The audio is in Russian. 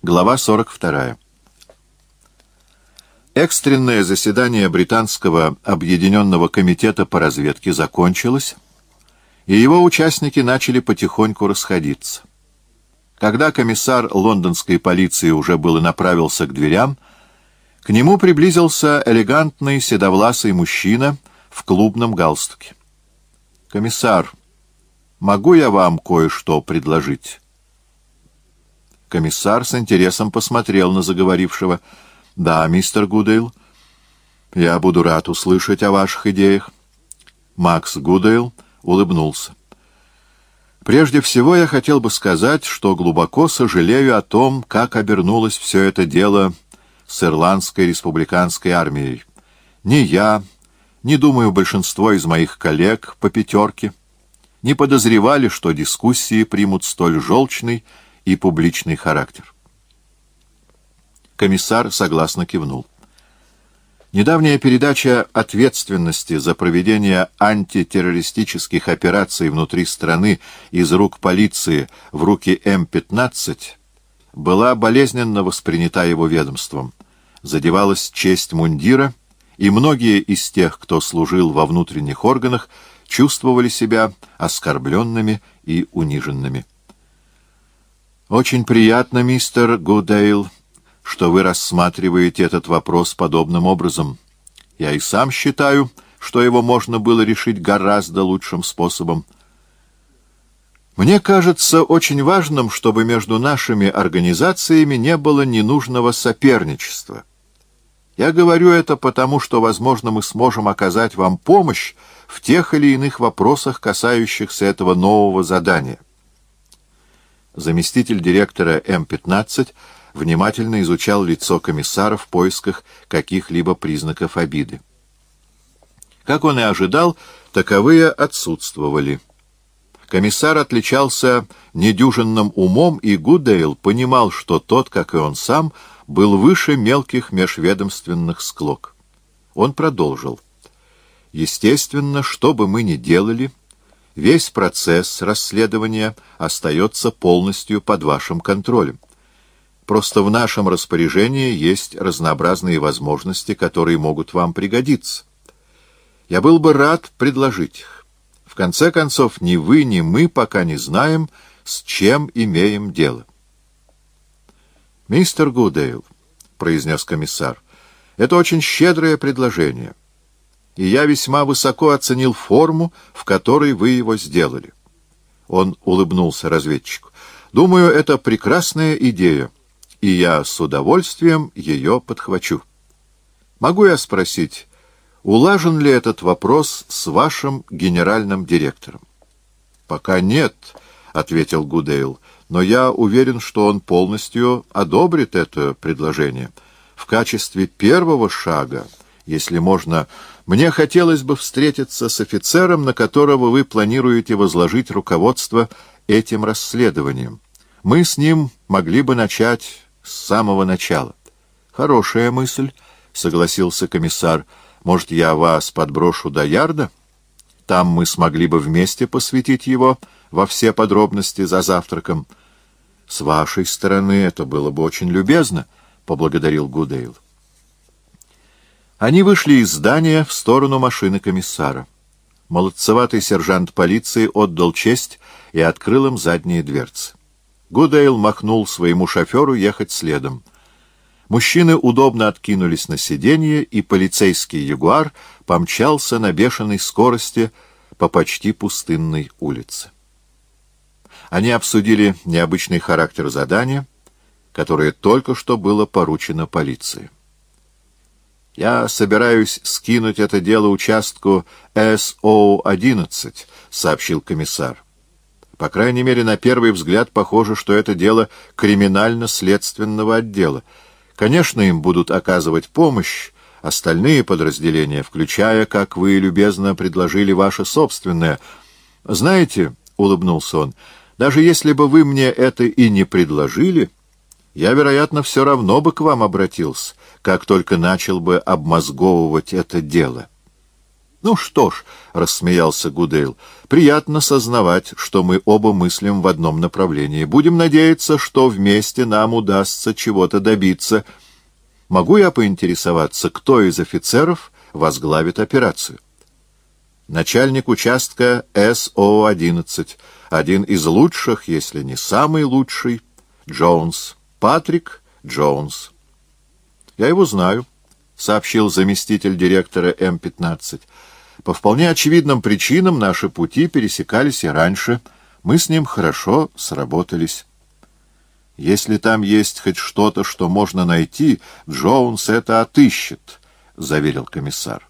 Глава 42. Экстренное заседание Британского объединенного комитета по разведке закончилось, и его участники начали потихоньку расходиться. Когда комиссар лондонской полиции уже было направился к дверям, к нему приблизился элегантный седовласый мужчина в клубном галстуке. «Комиссар, могу я вам кое-что предложить?» Комиссар с интересом посмотрел на заговорившего. «Да, мистер Гудейл, я буду рад услышать о ваших идеях». Макс Гудейл улыбнулся. «Прежде всего я хотел бы сказать, что глубоко сожалею о том, как обернулось все это дело с Ирландской республиканской армией. Ни я, ни, думаю, большинство из моих коллег по пятерке не подозревали, что дискуссии примут столь желчный и публичный характер. Комиссар согласно кивнул. Недавняя передача ответственности за проведение антитеррористических операций внутри страны из рук полиции в руки М-15 была болезненно воспринята его ведомством. Задевалась честь мундира, и многие из тех, кто служил во внутренних органах, чувствовали себя оскорбленными и униженными. «Очень приятно, мистер Гудейл, что вы рассматриваете этот вопрос подобным образом. Я и сам считаю, что его можно было решить гораздо лучшим способом. Мне кажется очень важным, чтобы между нашими организациями не было ненужного соперничества. Я говорю это потому, что, возможно, мы сможем оказать вам помощь в тех или иных вопросах, касающихся этого нового задания заместитель директора М-15 внимательно изучал лицо комиссара в поисках каких-либо признаков обиды. Как он и ожидал, таковые отсутствовали. Комиссар отличался недюжинным умом, и Гудейл понимал, что тот, как и он сам, был выше мелких межведомственных склок. Он продолжил. «Естественно, что бы мы ни делали, Весь процесс расследования остается полностью под вашим контролем. Просто в нашем распоряжении есть разнообразные возможности, которые могут вам пригодиться. Я был бы рад предложить их. В конце концов, ни вы, ни мы пока не знаем, с чем имеем дело. «Мистер Гудейл», — произнес комиссар, — «это очень щедрое предложение» и я весьма высоко оценил форму, в которой вы его сделали. Он улыбнулся разведчику. Думаю, это прекрасная идея, и я с удовольствием ее подхвачу. Могу я спросить, улажен ли этот вопрос с вашим генеральным директором? Пока нет, — ответил Гудейл, — но я уверен, что он полностью одобрит это предложение. В качестве первого шага, если можно мне хотелось бы встретиться с офицером, на которого вы планируете возложить руководство этим расследованием. Мы с ним могли бы начать с самого начала. Хорошая мысль, — согласился комиссар. Может, я вас подброшу до ярда? Там мы смогли бы вместе посвятить его во все подробности за завтраком. С вашей стороны это было бы очень любезно, — поблагодарил Гудейл. Они вышли из здания в сторону машины комиссара. Молодцеватый сержант полиции отдал честь и открыл им задние дверцы. Гудейл махнул своему шоферу ехать следом. Мужчины удобно откинулись на сиденье, и полицейский ягуар помчался на бешеной скорости по почти пустынной улице. Они обсудили необычный характер задания, которое только что было поручено полиции. Я собираюсь скинуть это дело участку СО-11, сообщил комиссар. По крайней мере, на первый взгляд похоже, что это дело криминально-следственного отдела. Конечно, им будут оказывать помощь остальные подразделения, включая, как вы любезно предложили, ваше собственное. Знаете, — улыбнулся он, — даже если бы вы мне это и не предложили, я, вероятно, все равно бы к вам обратился как только начал бы обмозговывать это дело. «Ну что ж», — рассмеялся Гудейл, — «приятно сознавать, что мы оба мыслим в одном направлении. Будем надеяться, что вместе нам удастся чего-то добиться. Могу я поинтересоваться, кто из офицеров возглавит операцию?» Начальник участка СО-11, один из лучших, если не самый лучший, Джонс, Патрик Джонс. «Я его знаю», — сообщил заместитель директора М-15. По вполне очевидным причинам наши пути пересекались и раньше. Мы с ним хорошо сработались. Если там есть хоть что-то, что можно найти, Джоунс это отыщет, — заверил комиссар.